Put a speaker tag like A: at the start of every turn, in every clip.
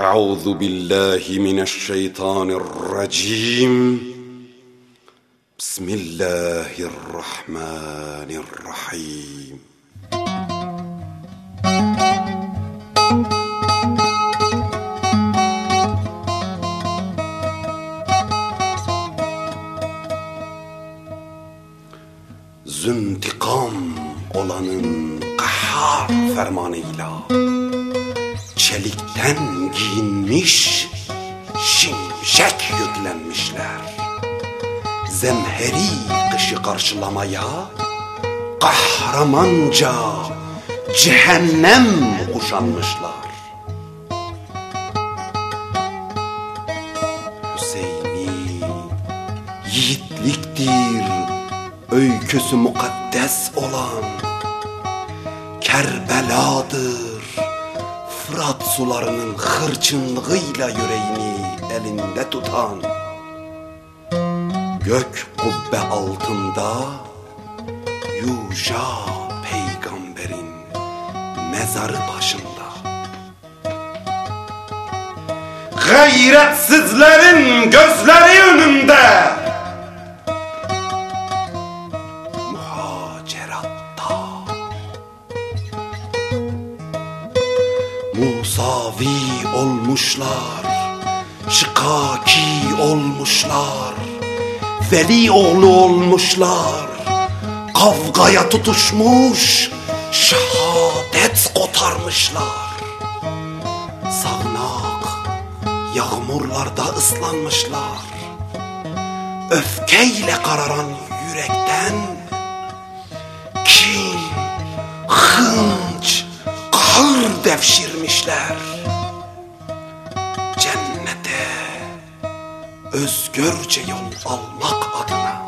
A: أعوذ بالله من الشيطان الرجيم. بسم الله الرحمن الرحيم. Züntikam olanın kahhar fermanıyla Çelikten giyinmiş şimşek yüklenmişler. Zemheri kışı karşılamaya Kahramanca cehennem kuşanmışlar. Hüseyin'i yiğitliktir öyküsü mukaddes olan Kerbeladır Fırat sularının hırçınlığıyla yüreğini elinde tutan Gök kubbe altında Yuşa peygamberin mezarı başında. Gayretsizlerin gözleri önünde Musavi olmuşlar Şikaki olmuşlar. Veli oğlu olmuşlar Kavgaya tutuşmuş Şehadet kotarmışlar. Sağnak Yağmurlarda ıslanmışlar. Öfkeyle kararan yürekten Kin, hınç, kahır devşirmişler özgürce yol almak adına.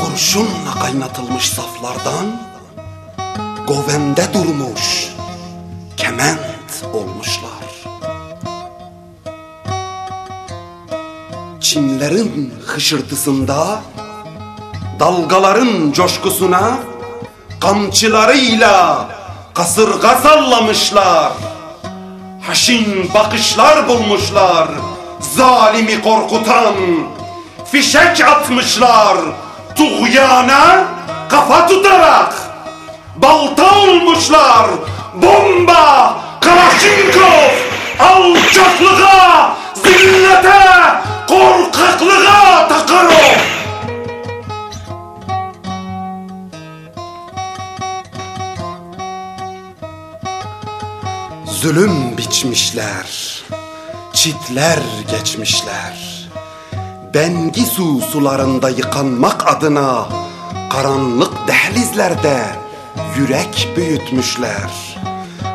A: Kurşunla kaynatılmış saflardan Govende durmuş kement olmuşlar. Çinlerin hışırtısında Dalgaların coşkusuna Kamçılarıyla kasırga sallamışlar Haşin bakışlar bulmuşlar. Zalimi korkutan Fişek atmışlar. Tuğyana kafa tutarak Balta olmuşlar. Bomba Kalaşinkov Alçaklığa Zillete Korkaklığa Zulüm biçmişler, çitler geçmişler. Bengisu sularında yıkanmak adına karanlık dehlizlerde yürek büyütmüşler.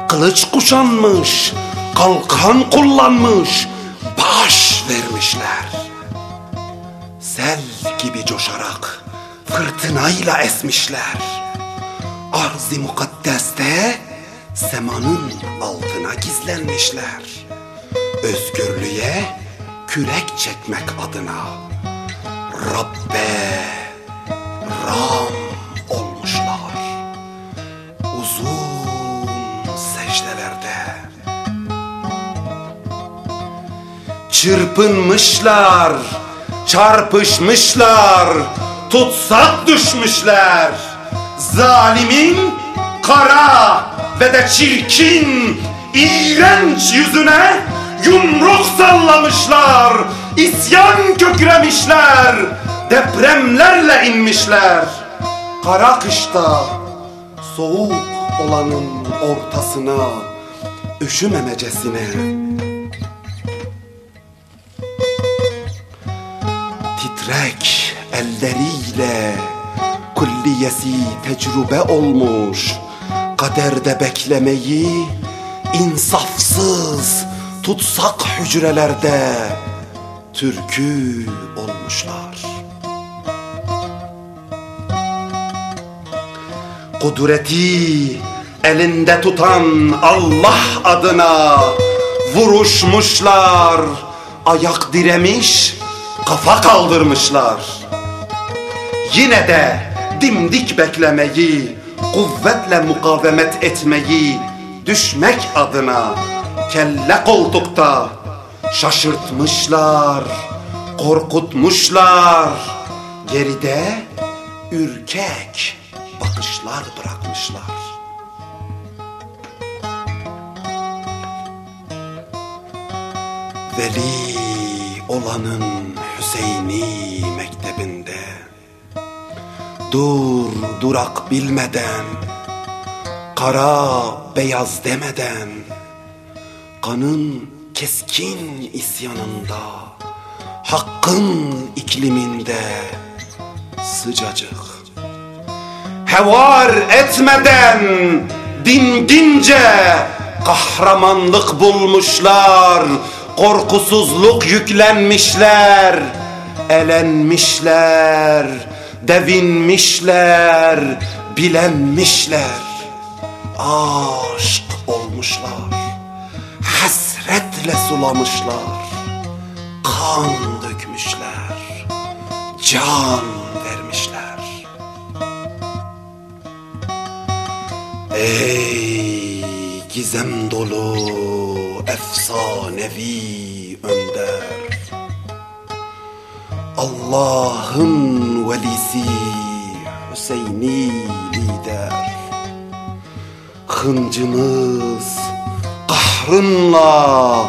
A: Kılıç kuşanmış, kalkan kullanmış, baş vermişler. Sel gibi coşarak fırtınayla esmişler. Arz-ı mukaddeste semanın altına gizlenmişler. Özgürlüğe kürek çekmek adına Rabbe Ram olmuşlar. Uzun secdelerde çırpınmışlar, çarpışmışlar, tutsak düşmüşler. Zalimin kara ve de çirkin, iğrenç yüzüne yumruk sallamışlar. İsyan köklemişler, depremlerle inmişler. Kara kışta soğuk olanın ortasına üşümemecesine titrek elleriyle kulliyesi tecrübe olmuş kaderde beklemeyi insafsız tutsak hücrelerde türkü olmuşlar. Kudreti elinde tutan Allah adına vuruşmuşlar, ayak diremiş, kafa kaldırmışlar. Yine de dimdik beklemeyi kuvvetle mukavemet etmeyi düşmek adına kelle koltukta şaşırtmışlar, korkutmuşlar. Geride ürkek bakışlar bırakmışlar. Veli olanın Hüseyini mektebinde Dur durak bilmeden Kara beyaz demeden Kanın keskin isyanında Hakkın ikliminde Sıcacık. Hevar etmeden Dingince Kahramanlık bulmuşlar korkusuzluk yüklenmişler, elenmişler, devinmişler, bilenmişler, aşk olmuşlar, hasretle sulamışlar, kan dökmüşler, can vermişler. Ey gizem dolu efsanevi önder. Allah'ın velisi Hüseyni lider. Hıncımız kahrınla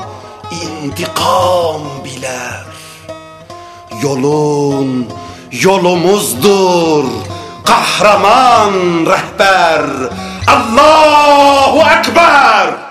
A: intikam biler. Yolun yolumuzdur kahraman rehber. Allahu Ekber